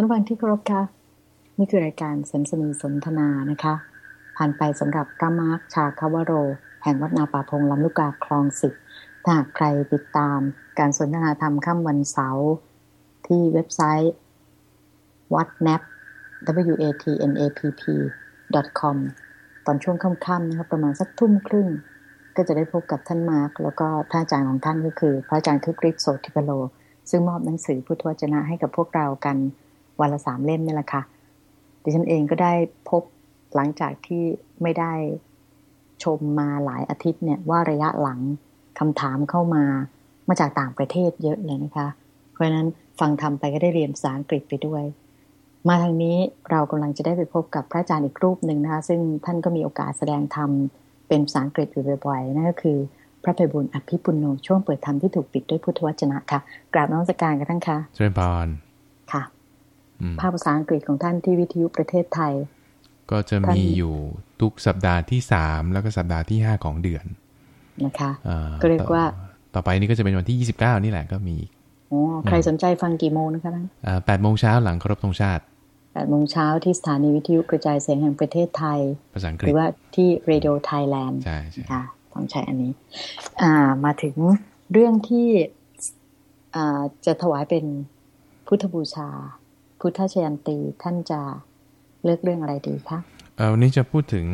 ท่านฟังที่เคารพค่ะนี่คือรายการสันสนีย์สนทนานะคะ ผ่านไปสำหรับพระมาร์คชาคาวโร แห่งวัดนาป่าพงลำลูกกาคลองสิบถ้าหากใครติดตามการสนทนาธรรมค่ำวันเสาร์ที่เว็บไซต์วัด n a p w a t n a p p com ตอนช่วงค่ำๆนะครับประมาณสักทุ่มครึ่ง ก็จะได้พบกับท่านมาร์กแล้วก็ท่านอาจารย์ของท่านก็คือ พระอาจารย์คึกฤทธิ์โสตฺถิผโล ซึ่งมอบหนังสือพุทธวจนะให้กับพวกเรากัน วันละสามเล่มนี่แหละค่ะดิฉันเองก็ได้พบหลังจากที่ไม่ได้ชมมาหลายอาทิตย์เนี่ยว่าระยะหลังคำถามเข้ามามาจากต่างประเทศเยอะเลยนะคะ เพราะฉะนั้นฟังทำไปก็ได้เรียนภาษาอังกฤษไปด้วย มาทางนี้เรากำลังจะได้ไปพบกับพระอาจารย์อีกรูปหนึ่งนะคะ ซึ่งท่านก็มีโอกาสแสดงธรรมเป็นภาษาอังกฤษอยู่บ่อยๆนั่นก็คือ พระภัยบุญอภิปุโนช่วงเปิดธรรมที่ถูกปิดด้วยพุทธวจนะค่ะกราบน้องสการกันทั้งค่ะเจริญพรค่ะอืม ภาพภาษาอังกฤษของท่านที่วิทยุประเทศไทย ก็จะท่านมีอยู่ทุกสัปดาห์ที่สามแล้วก็สัปดาห์ที่ห้าของเดือนนะคะอ่าก็เรียกว่า ต่อต่อไปนี่ก็จะเป็นวันที่ยี่สิบเก้านี่แหละก็มีอ๋อใครสนใจฟังกี่โมงนะคะท่านแปดโมงเช้าหลังเคารพธงชาติแปดโมงเช้าที่สถานีวิทยุกระจายเสียงแห่งประเทศไทย ภาษาอังกหฤรืษอว่าที่ Radio Thailand ใช่ใช่ค่ะต้องใช้อันนี้ อ่ามาถึงเรื่องที่อ่าจะถวายเป็นพุทธบูชา พุทธชยันตีท่านจะเลือกเรื่องอะไรดีคะเออวันนี้จะพูดถึง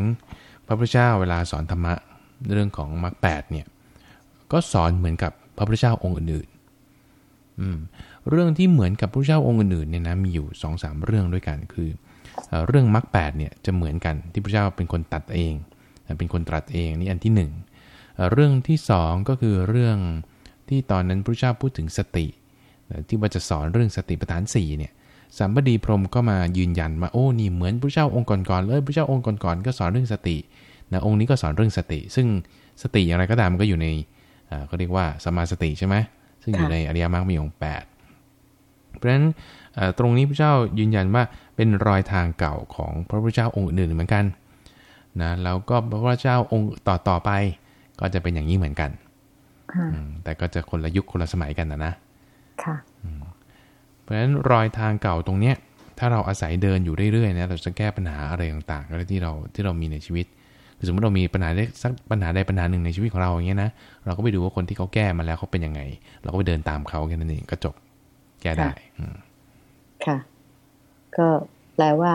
พระพุทธเจ้าเวลาสอนธรรมะเรื่องของมรรคแปดเนี่ยก็สอนเหมือนกับพระพุทธเจ้าองค์อื่นๆอืมเรื่องที่เหมือนกับพระพุทธเจ้าองค์อื่นๆเนี่ยนะมีอยู่สองสามเรื่องด้วยกันคือเอเรื่องมรรคแปดเนี่ยจะเหมือนกันที่พระเจ้าเป็นคนตัดเอง เป็นคนตรัสเองนี่อันที่หนึ่งเเรื่องที่สองก็คือเรื่องที่ตอนนั้นพระเจ้าพูดถึงสติ ที่ว่าจะสอนเรื่องสติปัฏฐานสี่เนี่ย สัมบดีพรหมก็มายืนยันว่าโอ้นี่เหมือนพระเจ้าองค์ก่อนๆเลยพระเจ้าองค์ก่อนๆก็สอนเรื่องสตินะองค์นี้ก็สอนเรื่องสติ ซึ่งสติอย่างไรก็ตามมันก็อยู่ในเอ่อเขาเรียกว่าสมมาสติใช่ไหมซึ่งอยู่ค่ะในอริยมรรคมีองค์แปดเพราะฉะนั้นเอ่อตรงนี้พระเจ้ายืนยันว่าเป็นรอยทางเก่าของพระพุทธเจ้าองค์อื่นเหมือนกันนะแล้วก็พระพุทธเจ้าองค์ต่อต่อๆไป ก็จะเป็นอย่างนี้เหมือนกันค่ะอืมแต่ก็จะคนละยุคคนละสมัยกันนะนะค่ะ เพราะฉะนั้นรอยทางเก่าตรงเนี้ยถ้าเราอาศัยเดินอยู่เรื่อยๆนะเราจะแก้ปัญหาอะไรต่างๆอะไรที่เราที่เรามีในชีวิตคือสมมติเรามีปัญหาได้สักปัญหาใดปัญหาหนึ่งในชีวิตของเราอย่างเงี้ยนะเราก็ไปดูว่าคนที่เขาแก้มาแล้วเขาเป็นยังไง เราก็ไปเดินตามเขาแค่นั้นเองก็จบแก้ได้อืมค่ะ ก็แปลว่า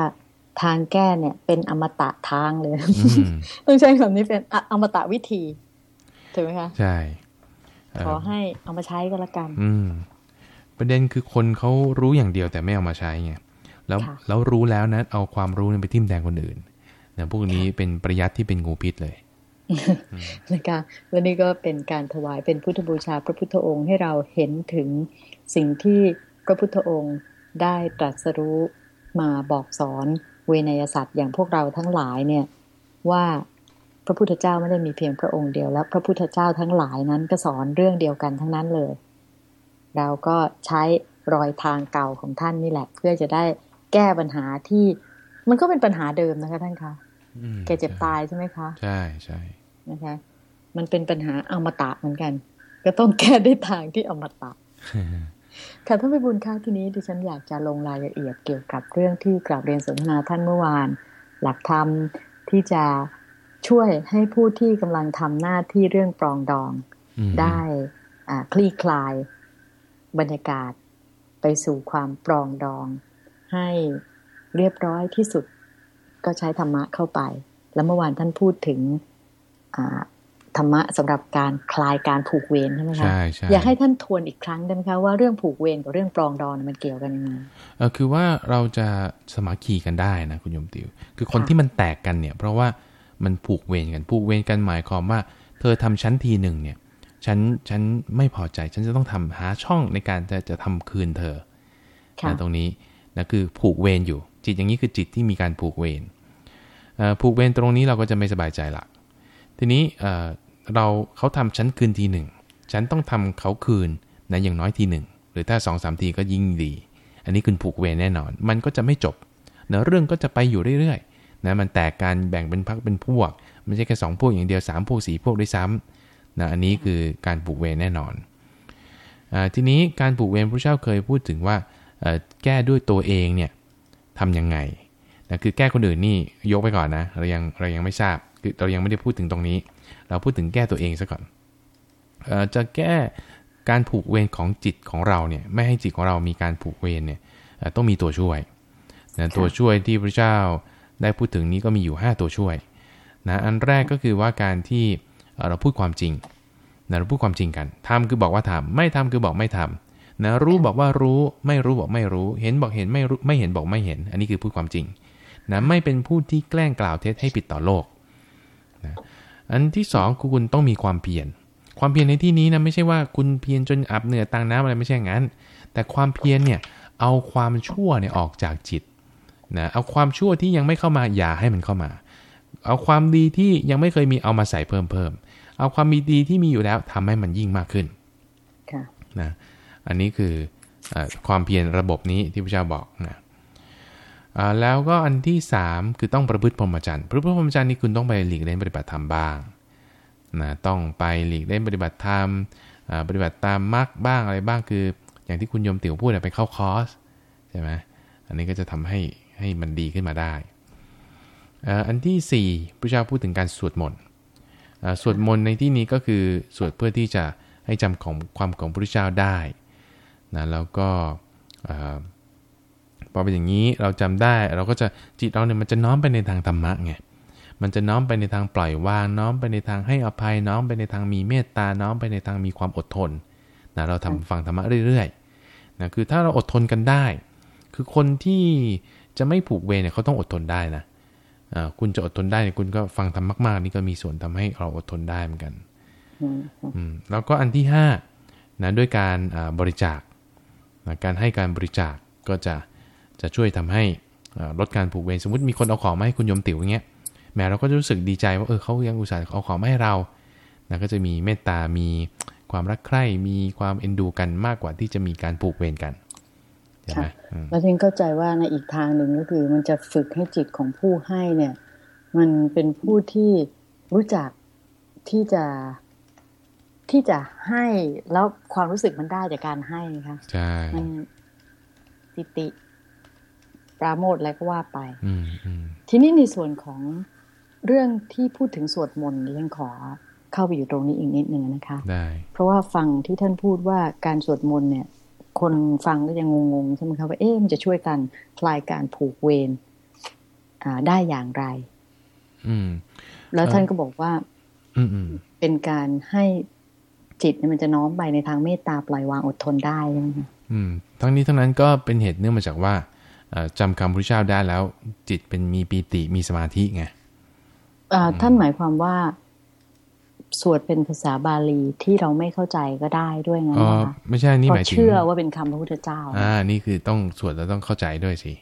ทางแก้เนี่ย เป็นอมตะทางเลยอืมต้องใช้คำนี้เป็นอะอมตะวิธีถูกไหมคะใช่เอ่อขอให้เอามาใช้ก็แล้วกัน อืม ประเด็นคือคนเขารู้อย่างเดียวแต่ไม่เอามาใช้ไงแล้วค่ะแล้วรู้แล้วนะเอาความรู้นั้นไปทิ่มแทงคนอื่นนะพวกนี้เป็นประยัดที่เป็นงูพิษเลยนะคะและนี่ก็เป็นการถวายเป็นพุทธบูชาพระพุทธองค์ให้เราเห็นถึงสิ่งที่พระพุทธองค์ได้ตรัสรู้มาบอกสอนเวนยสัตว์อย่างพวกเราทั้งหลายเนี่ยว่าพระพุทธเจ้าไม่ได้มีเพียงพระองค์เดียวแล้ว พระพุทธเจ้าทั้งหลายนั้นก็สอนเรื่องเดียวกันทั้งนั้นเลย เราก็ใช้รอยทางเก่าของท่านนี่แหละ เพื่อจะได้แก้ปัญหาที่ มันก็เป็นปัญหาเดิมนะคะท่านคะอืมแกเจ็บตายใช่ไหมคะ ใช่ใช่นะคะ มันเป็นปัญหาอมตะเหมือนกัน ก็ต้องแก้ด้วยทางที่อมตะค่ะท่านพิบูลค่ะทีนี้ดิฉันอยากจะลงรายละเอียดเกี่ยวกับเรื่องที่กราบเรียนสนทนาท่านเมื่อวาน หลักธรรมที่จะช่วยให้ผู้ที่กำลังทำหน้าที่เรื่องปรองดองอืมได้อ่าคลี่คลาย บรรยากาศไปสู่ความปรองดอง ให้เรียบร้อยที่สุด ก็ใช้ธรรมะเข้าไป แล้วเมื่อวานท่านพูดถึงอ่าธรรมะสำหรับการคลายการผูกเวรใช่ไหมคะใช่ใช่อยากให้ท่านทวนอีกครั้งได้ไหมคะว่าเรื่องผูกเวรกับเรื่องปรองดองเนี่ยมันเกี่ยวกันยังไงเออคือว่าเราจะสมัคคีกันได้นะคุณโยมติว คือคนค่ะที่มันแตกกันเนี่ย เพราะว่ามันผูกเวรกันผูกเวรกันหมายความว่า เธอทำชั้นทีหนึ่งเนี่ย ฉันฉันไม่พอใจ ฉันจะต้องทำหาช่องในการจะจะทำคืนเธอค่ะนะตรงนี้นะคือผูกเวรอยู่ จิตอย่างนี้คือจิตที่มีการผูกเวรเอ่อผูกเวรตรงนี้เราก็จะไม่สบายใจละทีนี้เอ่อเราเขาทำชั้นคืนทีหนึ่งฉันต้องทำเขาคืนนะอย่างน้อยทีหนึ่งหรือถ้าสองสามทีก็ยิ่งดี อันนี้คือผูกเวรแน่นอน มันก็จะไม่จบเนะเรื่องก็จะไปอยู่เรื่อยๆนะมันแตกการแบ่งเป็นพักเป็นพวก ไม่ใช่แค่สองพวกอย่างเดียวสามพวกสี่พวกด้วยซ้ำ นะอันนี้คือการผูกเวรแน่นอนอาทีนี้การผูกเวรพระเจ้าเคยพูดถึงว่าแก้ด้วยตัวเองเนี่ยทำยังไงนะคือแก้คนอื่นนี่ยกไปก่อนนะเรายังเรายังไม่ทราบคือเรายังไม่ได้พูดถึงตรงนี้ เราพูดถึงแก้ตัวเองซะก่อนจะแก้การผูกเวรของจิตของเราเนี่ยไม่ให้จิตของเรามีการผูกเวรเนี่ยต้องมีตัวช่วยนะตัวช่วยที่พระเจ้าได้พูดถึงนี้ก็มีอยู่ 5 ตัวช่วยนะอันแรกก็คือว่าการที่ เราพูดความจริงนะเราพูดความจริงกันทำคือบอกว่าทำไม่ทำคือบอกไม่ทำนะรู้บอกว่ารู้ไม่รู้บอกไม่รู้ เห็นบอกเห็นไม่รู้ไม่เห็นบอกไม่เห็น อันนี้คือพูดความจริงนะไม่เป็นผู้ที่แกล้งกล่าวเท็จให้ผิดต่อโลกนะอันที่สองคุณต้องมีความเพียรความเพียรในที่นี้นะไม่ใช่ว่าคุณเพียรจนอับเหนื่อตังน้ำอะไรไม่ใช่งั้น แต่ความเพียรเนี่ยเอาความชั่วเนี่ยออกจากจิตนะเอาความชั่วที่ยังไม่เข้ามาอย่าให้มันเข้ามา เอาความดีที่ยังไม่เคยมีเอามาใส่เพิ่มเพิ่ม เอาความมีดีที่มีอยู่แล้วทำให้มันยิ่งมากขึ้นนะอันนี้คืออความเพียรระบบนี้ที่พระเจ้าบอกนะแล้วก็อันที่ 3 คือต้องประพฤติพรหมจรรย์ประพฤติพรหมจรรย์นี่คุณต้องไปหลีกเล่นปฏิบัติธรรมบ้างนะต้องไปหลีกเล่นปฏิบัติธรรมปฏิบัติตามมรรคบ้างอะไรบ้างคือ อย่างที่คุณโยมติ๋วพูดไปเข้าคอร์สใช่ไหมอันนี้ก็จะทำให้ให้มันดีขึ้นมาได้ อันที่4พระเจ้าพูดถึงการสวดมนต์ สวดมนต์ในที่นี้ก็คือสวดเพื่อที่จะให้จำของความของพระพุทธเจ้าได้นะแล้วก็พอเป็นอย่างนี้เราจำได้เราก็จะจิตเราเนี่ยมันจะน้อมไปในทางธรรมะไงมันจะน้อมไปในทางปล่อยวางน้อมไปในทางให้อภัยน้อมไปในทางมีเมตตาน้อมไปในทางมีความอดทนนะเราทำฟังธรรมะเรื่อยๆนะคือถ้าเราอดทนกันได้ คือคนที่จะไม่ผูกเวรเนี่ยเขาต้องอดทนได้นะ คุณจะอดทนได้เนี่ยคุณก็ฟังทำมาก ๆ นี่ก็มีส่วนทำให้เราอดทนได้เหมือนกันอืมแล้วก็อันที่ห้านะด้วยการบริจาคการให้การบริจาคก็จะจะช่วยทำให้ลดการผูกเวรสมมติมีคนเอาของมาให้คุณยมติ๋วอย่างเงี้ยแม้เราก็จะรู้สึกดีใจว่าเออเขายังอุตส่าห์เอาของมาให้เรานะก็จะมีเมตตา มีความรักใคร่ มีความเอ็นดูกันมากกว่าที่จะมีการผูกเวรกันใช่ไหมแล้วทิงเข้าใจว่าในอีกทางหนึ่งก็คือ มันจะฝึกให้จิตของผู้ให้เนี่ย มันเป็นผู้ที่รู้จักที่จะที่จะให้แล้วความรู้สึกมันได้จากการให้ค่ะใช่มันปิติ ปราโมทอะไรก็ว่าไปทีนี้ในส่วนของเรื่องที่พูดถึงสวดมนต์ยังขอเข้าไปอยู่ตรงนี้อีกนิดหนึ่งนะคะ ได้ เพราะว่าฟังที่ท่านพูดว่าการสวดมนต์เนี่ย คนฟังก็ยังงงๆใช่ไหมคะว่าเอ๊ะมันจะช่วยกันคลายการผูกเวรได้อย่างไร อืม แล้วท่านก็บอกว่า อืมเป็นการให้จิตเนี่ยมันจะน้อมไปในทางเมตตาปล่อยวางอดทนได้ใช่ไหมคะอืม ทั้งนี้ทั้งนั้นก็เป็นเหตุเนื่องมาจากว่าจำคำพระเจ้าได้แล้ว จิตเป็นมีปีติมีสมาธิไงท่านหมายความว่า สวดเป็นภาษาบาลีที่เราไม่เข้าใจก็ได้ด้วยงั้นนะคะไม่ใช่นี่หมายถึงเชื่อว่าเป็นคำพระพุทธเจ้า อ่า นี่คือต้องสวดแล้วต้องเข้าใจด้วยสิ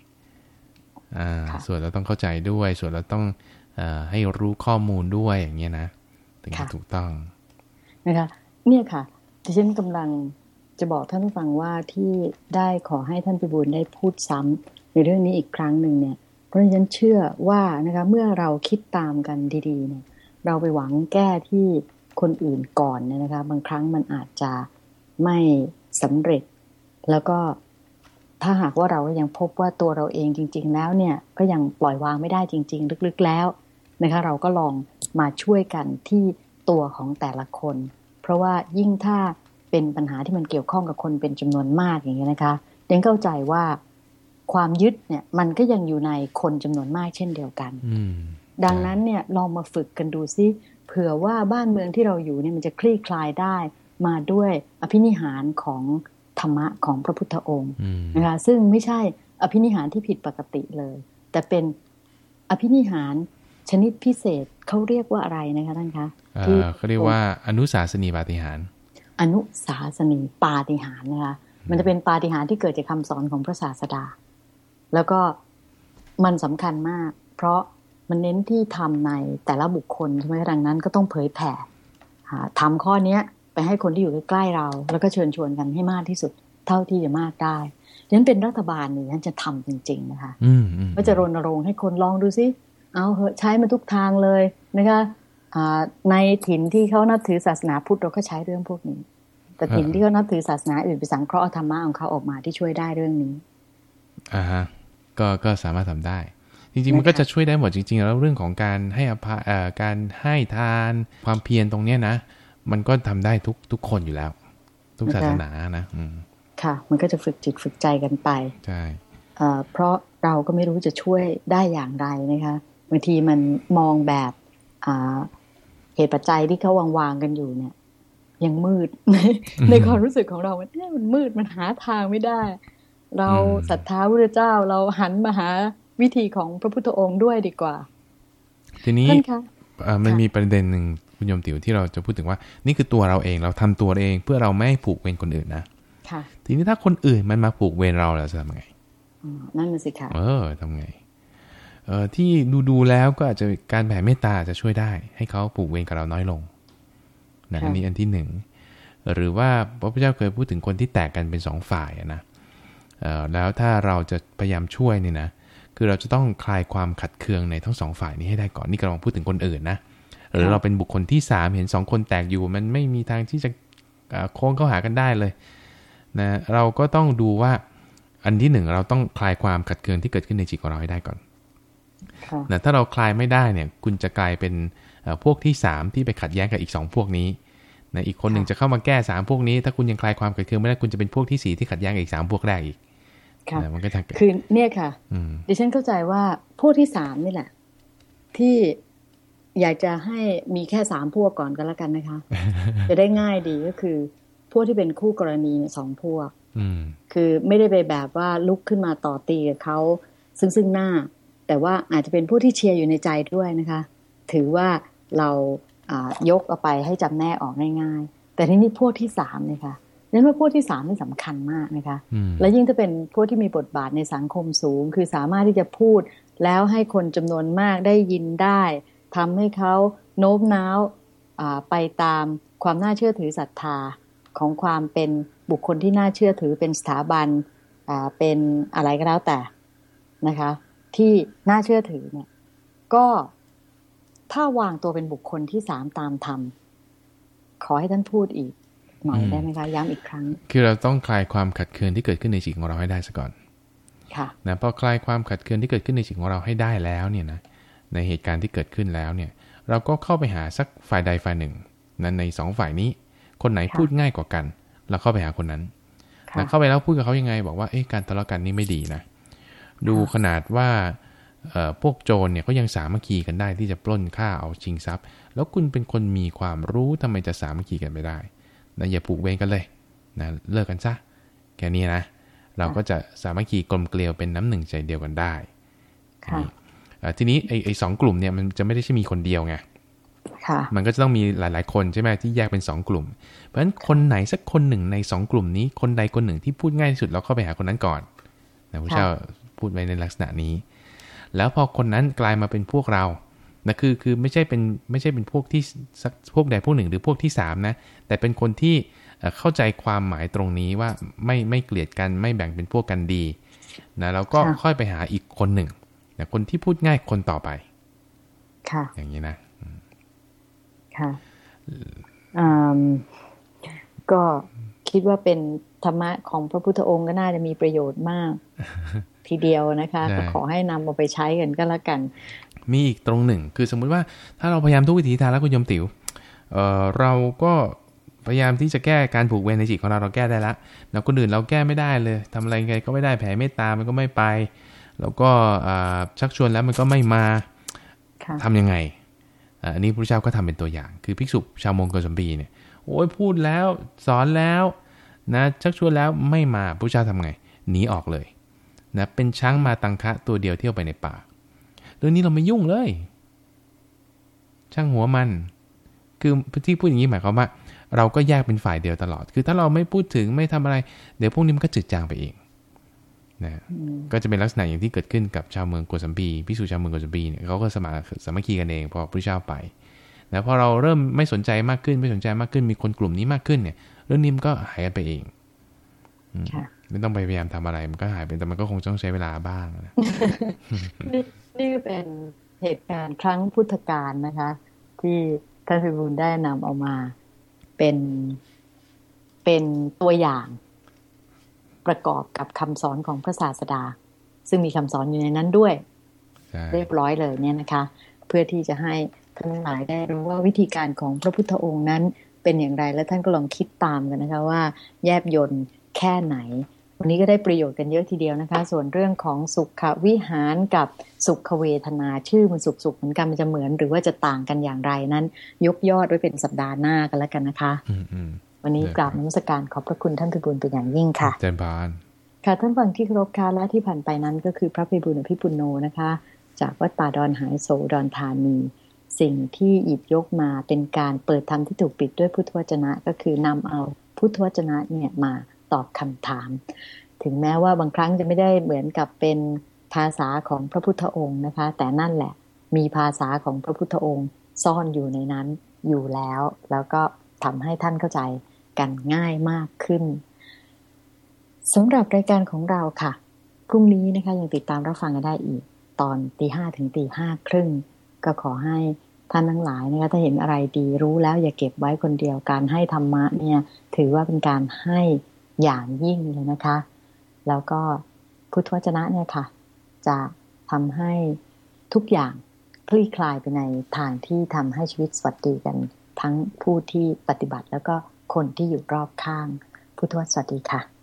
อ่า สวดแล้วต้องเข้าใจด้วย สวดแล้วต้องอให้รู้ข้อมูลด้วยอย่างเงี้ยนะถึงจะถูกต้องนะคะ เนี่ยค่ะดิฉันกำลังจะบอกท่านผู้ฟังว่าที่ได้ขอให้ท่านพิบูลได้พูดซ้ำในเรื่องนี้อีกครั้งหนึ่งเนี่ยเพราะฉะนั้นเชื่อว่านะคะเมื่อเราคิดตามกันดีๆเนี่ย เราไปหวังแก้ที่คนอื่นก่อนเนี่ยนะคะบางครั้งมันอาจจะไม่สำเร็จ แล้วก็ถ้าหากว่าเรายังพบว่าตัวเราเองจริง ๆ แล้วเนี่ยก็ยังปล่อยวางไม่ได้จริง ๆ ลึกๆแล้วนะคะเราก็ลองมาช่วยกันที่ตัวของแต่ละคน เพราะว่ายิ่งถ้าเป็นปัญหาที่มันเกี่ยวข้องกับคนเป็นจำนวนมากอย่างนี้ยนะคะเดนเข้าใจว่าความยึดเนี่ยมันก็ยังอยู่ในคนจำนวนมากเช่นเดียวกัน ดังนั้นเนี่ยลองมาฝึกกันดูซิเผื่อว่าบ้านเมืองที่เราอยู่เนี่ยมันจะคลี่คลายได้มาด้วยอภินิหารของธรรมะของพระพุทธองค์นะคะซึ่งไม่ใช่อภินิหารที่ผิดปกติเลย แต่เป็นอภินิหารชนิดพิเศษเขาเรียกว่าอะไรนะคะท่านคะเขาเรียกว่าอนุสาสนีปาฏิหารอนุสาสนีปาฏิหารนะคะมันจะเป็นปาฏิหารที่เกิดจากคาสอนของพระศาสดา แล้วก็มันสำคัญมาก เพราะ มันเน้นที่ทำในแต่ละบุคคลใช่ไหมดังนั้นก็ต้องเผยแผ่ทำข้อเนี้ยไปให้คนที่อยู่ใกล้ๆเรา แล้วก็เชิญชวนกันให้มากที่สุดเท่าที่จะมากได้ดังนั้นเป็นรัฐบาลนี่ท่านจะทำจริง ๆ นะคะก็จะรณรงค์ให้คนลองดูซิเอาเหอะใช้มาทุกทางเลยนะคะในถิ่นที่เขานับถือศาสนาพุทธเราก็ใช้เรื่องพวกนี้ แต่ถิ่นที่เขานับถือศาสนาอื่นไปสังเคราะห์ธรรมะของเขาออกมาที่ช่วยได้เรื่องนี้อ่าฮะก็ก็สามารถทำได้ จริงๆ มันก็จะช่วยได้หมดจริงๆ แล้วเรื่องของการให้อภัยเอ่อการให้ทานความเพียรตรงเนี้ยนะ มันก็ทำได้ทุกทุกคนอยู่แล้ว ทุกศาสนานะอืมค่ะ มันก็จะฝึกจิตฝึกใจกันไปใช่เอ่อเพราะเราก็ไม่รู้จะช่วยได้อย่างไรนะคะบางทีมันมองแบบอ่าเหตุปัจจัยที่เขาวางวางๆกันอยู่เนี่ย ยังมืด ในความรู้สึกของเรามันเอ๊ะมันมืดมันหาทางไม่ได้ เราศรัทธาพระเจ้าเราหันมาหา วิธีของพระพุทธองค์ด้วยดีกว่า ทีนี้ท่านคะเอ่อมันค่ะมีประเด็นหนึ่งคุณโยมติ๋วที่เราจะพูดถึงว่า นี่คือตัวเราเองเราทำตัวเราเองเพื่อเราไม่ให้ผูกเวรคนอื่นนะค่ะ ทีนี้ถ้าคนอื่นมันมาผูกเวรเราเราจะทำไงอืมนั่นน่ะสิค่ะเออทำไงเออที่ดูดูๆแล้วก็อาจจะการแผ่เมตตาจะช่วยได้ ให้เขาผูกเวรกับเราน้อยลงนะค่ะอันนี้อันที่หนึ่งหรือว่าพระพุทธเจ้าเคยพูดถึงคนที่แตกกันเป็นสองฝ่ายอะนะเออแล้วถ้าเราจะพยายามช่วยเนี่ยนะ คือเราจะต้องคลายความขัดเคืองในทั้งสองฝ่ายนี้ให้ได้ก่อนนี่กำลังพูดถึงคนอื่นนะหรือเราเป็นบุคคลที่สามเห็นสองคนแตกอยู่ มันไม่มีทางที่จะเอ่อโค้งเข้าหากันได้เลยนะเราก็ต้องดูว่าอันที่หนึ่งเราต้องคลายความขัดเคืองที่เกิดขึ้นในจิตของเราให้ได้ก่อนค่ะนะถ้าเราคลายไม่ได้เนี่ยคุณจะกลายเป็นเอ่อพวกที่3ที่ไปขัดแย้งกับอีก2พวกนี้นะอีกคนหนึ่งจะเข้ามาแก้3พวกนี้ ถ้าคุณยังคลายความขัดเคืองไม่ได้คุณจะเป็นพวกที่4ที่ขัดแย้งกับอีก3พวกแรกอีก ค่ะนะมันก็จะเกิดคือเนี่ยค่ะอืมดิฉันเข้าใจว่าพวกที่สามนี่แหละ ที่อยากจะให้มีแค่สามพวกก่อนก็แล้วกันนะคะ จะได้ง่ายดีก็คือ พวกที่เป็นคู่กรณีเนี่ยสองพวกอืมคือไม่ได้ไปแบบว่าลุกขึ้นมาต่อตีกับเขาซึ่งซึ่งหน้า แต่ว่าอาจจะเป็นผู้ที่เชียร์อยู่ในใจด้วยนะคะ ถือว่าเราอ่ายกเอาไปให้จำแนกออกง่าย ๆ แต่ที่นี่พวกที่สามเนี่ยค่ะ นั้นว่าพวกที่สามนี่สำคัญมากนะคะอืมและยิ่งถ้าเป็นพวกที่มีบทบาทในสังคมสูง คือสามารถที่จะพูดแล้วให้คนจำนวนมากได้ยินได้ทำให้เขาโน้มน้าวอ่าไปตามความน่าเชื่อถือศรัทธาของความเป็นบุคคลที่น่าเชื่อถือเป็นสถาบันอ่าเป็นอะไรก็แล้วแต่นะคะ ที่น่าเชื่อถือเนี่ย ก็ถ้าวางตัวเป็นบุคคลที่สามตามธรรมขอให้ท่านพูดอีก หน่อยได้ไหมคะย้ำอีกครั้ง คือเราต้องคลายความขัดเคืองที่เกิดขึ้นในจิตของเราให้ได้ซะก่อน ค่ะนะพอคลายความขัดเคืองที่เกิดขึ้นในจิตของเราให้ได้แล้วเนี่ยนะในเหตุการณ์ที่เกิดขึ้นแล้วเนี่ย เราก็เข้าไปหาสักฝ่ายใดฝ่ายหนึ่ง นั้นในสองฝ่ายนี้ คนไหนค่ะพูดง่ายกว่ากัน เราเข้าไปหาคนนั้นค่ะนะเข้าไปแล้วพูดกับเขายังไง บอกว่าเอ๊ะการทะเลาะกันนี่ไม่ดีนะดูขนาดว่าเอ่อพวกโจรเนี่ยเขายังสามัคคีกันได้ที่จะปล้นฆ่าเอาชิงทรัพย์ แล้วคุณเป็นคนมีความรู้ทำไมจะสามัคคีกันไม่ได้ นะอย่าผูกเวรกันเลยนะเลิกกันซะแค่นี้นะ เราก็จะสามัคคีกลมเกลียวเป็นน้ำหนึ่งใจเดียวกันได้ค่ะเอ่อทีนี้ไอ้ไอ้สองกลุ่มเนี่ยมันจะไม่ได้ใช่มีคนเดียวไงค่ะมันก็จะต้องมีหลาย ๆ คนใช่ไหมที่แยกเป็น 2 กลุ่ม เพราะฉะนั้นคนไหนสักคนหนึ่งใน 2 กลุ่มนี้ คนใดคนหนึ่งที่พูดง่ายที่สุดเราเข้าไปหาคนนั้นก่อนนะพระเจ้าพูดไว้ในลักษณะนี้ แล้วพอคนนั้นกลายมาเป็นพวกเรา นะคือคือไม่ใช่เป็นไม่ใช่เป็นพวกที่สักพวกใดพวกหนึ่งหรือพวกที่สามนะแต่เป็นคนที่เอ่อเข้าใจความหมายตรงนี้ว่าไม่ไม่เกลียดกันไม่แบ่งเป็นพวกกันดีนะแล้วก็ค่ะค่อยไปหาอีกคนหนึ่งนะคนที่พูดง่ายคนต่อไป ค่ะ อย่างนี้นะ ค่ะอืมก็คิดว่าเป็นธรรมะของพระพุทธองค์ก็น่าจะมีประโยชน์มาก ทีเดียวนะคะใช่ก็ขอให้นำเอาไปใช้กันก็แล้วกัน มีอีกตรงหนึ่ง คือสมมุติว่าถ้าเราพยายามทุกวิถีทางแล้วคุณโยมติ๋วเอ่อเราก็พยายามที่จะแก้การผูกเวรในจิตของเราเราแก้ได้ละแล้วคนอื่นเราแก้ไม่ได้เลยทำอะไรไงก็ไม่ได้แผ่เมตตามันก็ไม่ไป แล้วก็อ่าชักชวนแล้วมันก็ไม่มาค่ะทำยังไงอ่าอันนี้พระเจ้าก็ทำเป็นตัวอย่าง คือภิกษุชาวมงคลสมบีเนี่ยโอ้ยพูดแล้วสอนแล้วนะชักชวนแล้วไม่มาพระเจ้าทำไงหนีออกเลยนะเป็นช้างมาตังคะตัวเดียวเที่ยวไปในป่า เรื่องนี้เราไม่ยุ่งเลย ช่างหัวมัน คือที่พูดอย่างนี้หมายความว่า เราก็แยกเป็นฝ่ายเดียวตลอด คือถ้าเราไม่พูดถึงไม่ทำอะไร เดี๋ยวพวกนี้มันก็จืดจางไปเองนะก็จะเป็นลักษณะอย่างที่เกิดขึ้นกับชาวเมืองโกสัมพีพิสูจชาวเมืองโกสัมพีเนี่ยเขาก็สมาสามัคคีกันเองพอพระเจ้าไปแล้วพอเราเริ่มไม่สนใจมากขึ้นไม่สนใจมากขึ้นมีคนกลุ่มนี้มากขึ้นเนี่ย เรื่องนี้มันก็หายกันไปเองอืมค่ะไม่ต้องไปพยายามทำอะไรมันก็หายไปแต่มันก็คงต้องใช้เวลาบ้างนะ นี่นี่เป็นเหตุการณ์ครั้งพุทธกาลนะคะ ที่ท่านพิบูลได้นำเอามาเป็นเป็นตัวอย่าง ประกอบกับคำสอนของพระศาสดา ซึ่งมีคำสอนอยู่ในนั้นด้วย เรียบร้อยเลยเนี่ยนะคะ เพื่อที่จะให้ท่านหลายได้รู้ว่าวิธีการของพระพุทธองค์นั้นเป็นอย่างไร และท่านก็ลองคิดตามกันนะคะว่า แยบยนแค่ไหน วันนี้ก็ได้ประโยชน์กันเยอะทีเดียวนะคะ ส่วนเรื่องของสุขวิหารกับสุขเวทนาชื่อมันสุขสุขเหมือนกันมันจะเหมือน หรือว่าจะต่างกันอย่างไรนั้น ยกยอดไว้เป็นสัปดาห์หน้ากันแล้วกันนะคะอืมวันนี้กราบนมัสการขอบพระคุณท่านพิบูลเป็นอย่างยิ่งค่ะเจนบานค่ะท่านฟังที่ครบค่ะและที่ผ่านไปนั้นก็คือพระพิบูลอภิปุโนนะคะ จากวัดป่าดอนหายโศดอนธานี สิ่งที่หยิบยกมาเป็นการเปิดธรรมที่ถูกปิดด้วยพุทธวจนะ ก็คือนำเอาพุทธวจนะเนี่ยมา ตอบคำถาม ถึงแม้ว่าบางครั้งจะไม่ได้เหมือนกับเป็นภาษาของพระพุทธองค์นะคะ แต่นั่นแหละ มีภาษาของพระพุทธองค์ซ่อนอยู่ในนั้นอยู่แล้ว แล้วก็ทำให้ท่านเข้าใจกันง่ายมากขึ้นสำหรับรายการของเราค่ะ พรุ่งนี้นะคะยังติดตามรับฟังกันได้อีก ตอนตีห้าถึงตีห้าครึ่ง ก็ขอให้ท่านทั้งหลายนะคะถ้าเห็นอะไรดีรู้แล้วอย่าเก็บไว้คนเดียวการให้ธรรมะเนี่ย ถือว่าเป็นการให้ อย่างยิ่งเลยนะคะ แล้วก็พุทธวจนะเนี่ยค่ะ จะทำให้ทุกอย่างคลี่คลายไปในทางที่ทำให้ชีวิตสวัสดีกัน ทั้งผู้ที่ปฏิบัติแล้วก็คนที่อยู่รอบข้าง พุทธวสวัสดีค่ะ